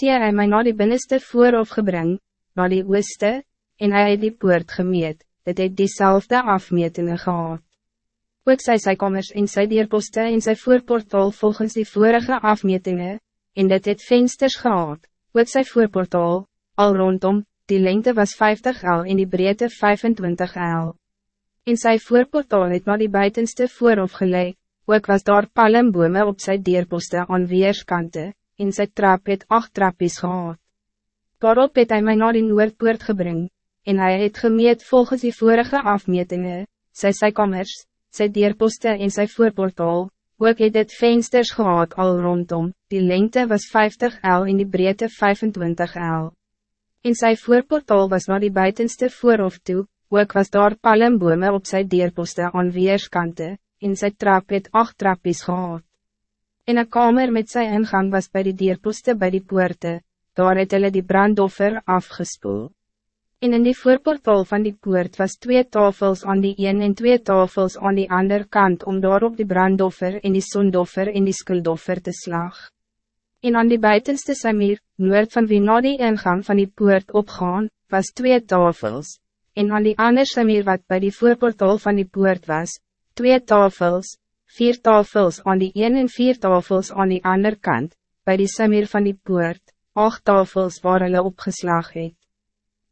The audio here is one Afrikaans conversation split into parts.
tee hy my na die binnenste voorhof gebring, na die ooste, en hy het die poort gemeet, dit het diezelfde afmetingen gehad. Ook sy sy kamers en sy deurposte en sy voorportaal volgens die vorige afmetingen, en dit het vensters gehad, ook sy voorportaal, al rondom, die lengte was 50 l en die breedte 25 l. In sy voorportaal het na die buitenste voorhof geleid, ook was daar palmbome op sy deurposte aan weerskante, en sy trap het acht trappies gehad. Daarop het hy my na die noordpoort gebring, en hij het gemeet volgens die vorige afmetingen, sy sy kamers, sy deurposte en sy voorportaal, ook het het vensters gehad al rondom, die lengte was 50 l en die breedte 25 l. In sy voorportaal was na die buitenste voorhof toe, ook was daar palmbome op sy deurposte aan weerskante, en sy trap het acht trappies gehad. In een kamer met sy ingang was bij die dierposte bij die poorte, daar het hulle die brandoffer afgespoel. En in die voorportaal van die poort was twee tafels aan die een en twee tafels aan die ander kant om daarop die brandoffer en die sondoffer en die skuldoffer te slag. En aan die buitenste Samir, noord van wie na die ingang van die poort opgaan, was twee tafels, en aan die ander Samir wat bij die voorportaal van die poort was, twee tafels, vier tafels aan die een en vier tafels aan die ander kant, bij die samir van die poort, acht tafels waar hulle opgeslag het.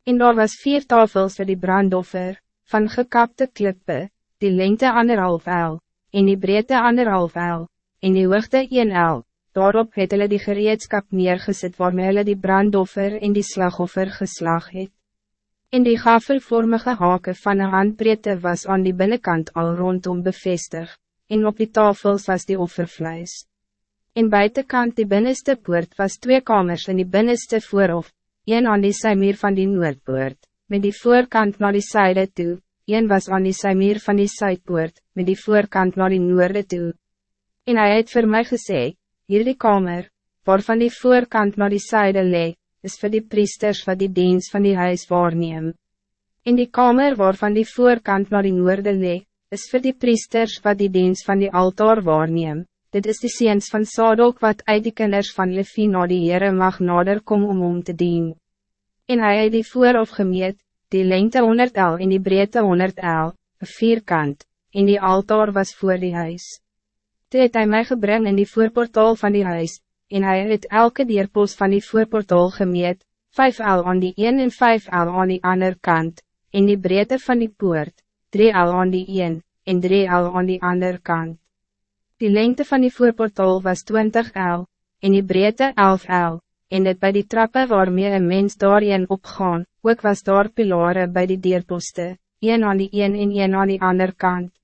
En daar was vier tafels voor die brandoffer, van gekapte klippe, die lengte anderhalf el, en die breedte anderhalf el, en die hoogte een el, daarop het hulle die gereedskap neergesit waarmee hulle die brandoffer en die slagoffer geslag het. In die gafelvormige haken van een handbreedte was aan die binnenkant al rondom bevestigd, en op die tafels was die offervleis. In buitenkant die binnenste poort was twee kamers in die binnenste voorhof, een aan die symeer van die noordpoort, met die voorkant naar die zijde toe, een was aan die symeer van die zuidpoort, met die voorkant naar die noorde toe. En hij het voor mij gesê, hier die kamer, waarvan die voorkant naar die zijde leek, is voor die priesters wat die dienst van die huis waarneem. In die kamer waarvan die voorkant naar die noorde lee, is voor die priesters wat die dienst van die altaar waarneem. Dit is de seens van Sadok wat uit die kinders van Levi na die Heere mag nader kom om om te dien. En hij het die voorhof gemeet, die lengte 100 el en die breedte 100 el, een vierkant, en die altaar was voor die huis. Toe het hy my gebring in die voorportaal van die huis, en hij het elke dierpost van die voorportaal gemeet, vijf el aan die een en vijf el aan die ander kant, en die breedte van die poort, drie el aan die een, en drie el aan die ander kant. Die lengte van die voorportaal was 20 el, en die breedte 11 el, en het bij die trappen waarmee een mens daarin opgaan, ook was daar pilare bij die dierposte, een aan die een en een aan die ander kant.